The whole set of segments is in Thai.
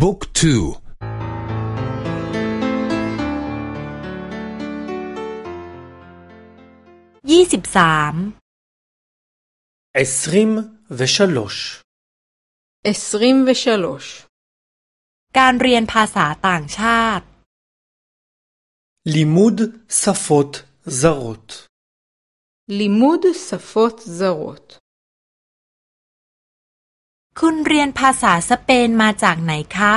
บุ๊กทูยี่สิบสามเอสริมเวชลอชเอสริมเวชลอชการเรียนภาษาต่างชาติลิมูดสฟอตซารอตลิมูดสฟอตซารอตคุณเรียนภาษาสเปนมาจากไหนคะ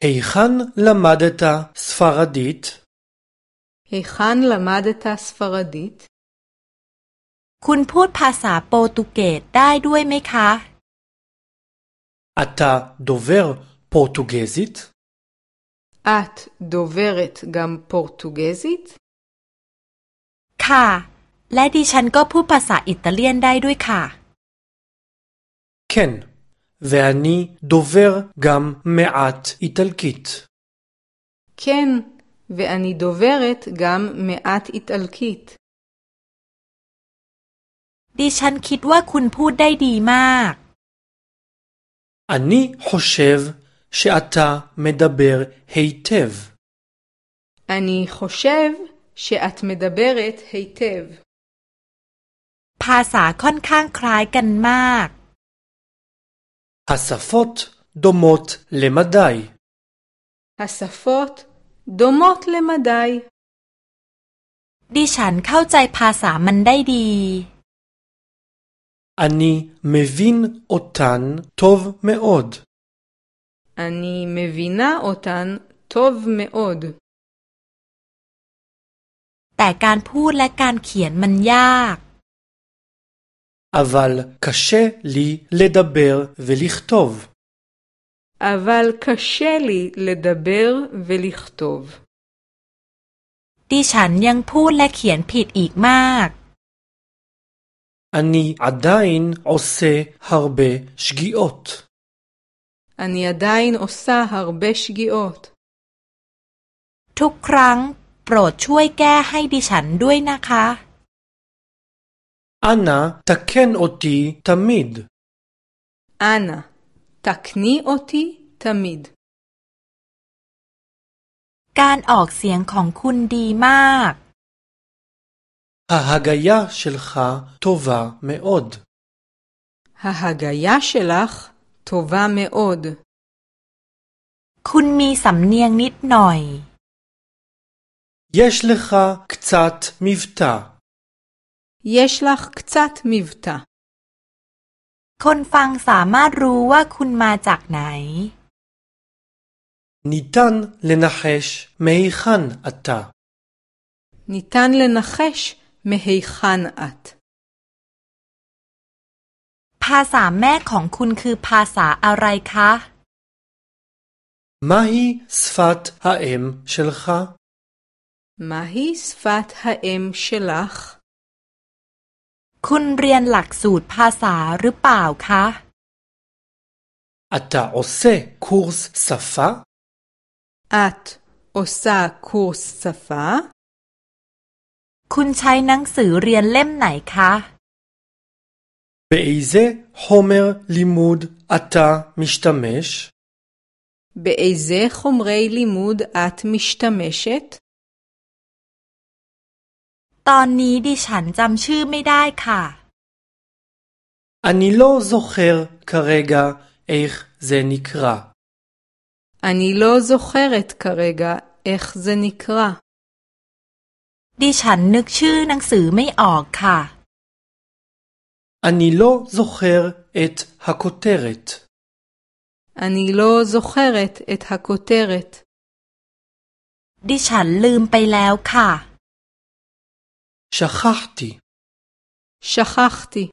เอขันลมาเดตาสฟารดิตเอขันลมาเดตาสฟารดิต คุณพูดภาษาโปรตุเกสได้ด้วยไหมคะอัตาโดเวอร์โปรตุเกสิตอัตโดเวอร์ตกัมโปรตุเกสิต ค่ะ และดิฉันก็พูดภาษาอิตาเลียนได้ด้วยค่ะ כן, ואני דובר גם מעט איטלקית. כן, ואני דוברת גם מעט איטלקית. ดิฉันคิดว่าคุณพูดได้ดีมาก אני חושב שאתה מדבר היטב. אני חושב שאת מדברת היטב. ภาษาค่อนข้างคล้ายกันมาก השפות דומות למדי. השפות דומות למדי. ดิฉันเข้าใจภาษามันได้ดี אני מבין אותן טוב מאוד. אני מבינה אותן טוב מאוד. แต่การพูดและการเขียนมันยาก אבל קשה לי לדבר ולכתוב. אבל קשה לי לדבר ולכתוב. ดิฉันยังพูดและเขียนผิดอีกมาก אני עדיין עושה הרבה שגיאות. אני עדיין עושה הרבה שגיאות. ทุกครั้งโปรดช่วยแก้ให้ดิฉันด้วยนะคะ אנא תקן אותי תמיד. אנא תקני אותי תמיד. การออกเสียงของคุณดีมาก ההגיה שלך טובה מאוד. ההגיה שלך טובה מאוד. คุณมีสำเนียงนิดหน่อย יש לך קצת מבטא. יש לך קצת מבטא. คนฟังสามารถรู้ว่าคุณมาจากไหน ניתן לנחש מהיכן אתה. ניתן לנחש מהיכן את. ภาษาแม่ของคุณคือภาษาอะไรคะ מהי שפת האם שלך? מהי שפת האם שלך? คุณเรียนหลักสูตรภาษาหรือเปล่าคะ א ת o s ו ש ה ק ו s ס ש פ a את עושה ק ו s ס שפה? คุณใช้หนังสือเรียนเล่มไหนคะ Limud At חומר לימוד אתה מ ש ת מ h o m e r Limud At m i s h t ת m e s h e t ตอนนี้ดิฉันจำชื่อไม่ได้ค่ะ אני לא זוכר כרגע איך זה נקרא. אני לא זוכרת כרגע איך זה נקרא. ดิฉันนึกชื่อหนังสือไม่ออกค่ะ אני לא זוכר את הכותרת. אני לא זוכרת את הכותרת. ดิฉันลืมไปแล้วค่ะ שכחתי. שכחתי.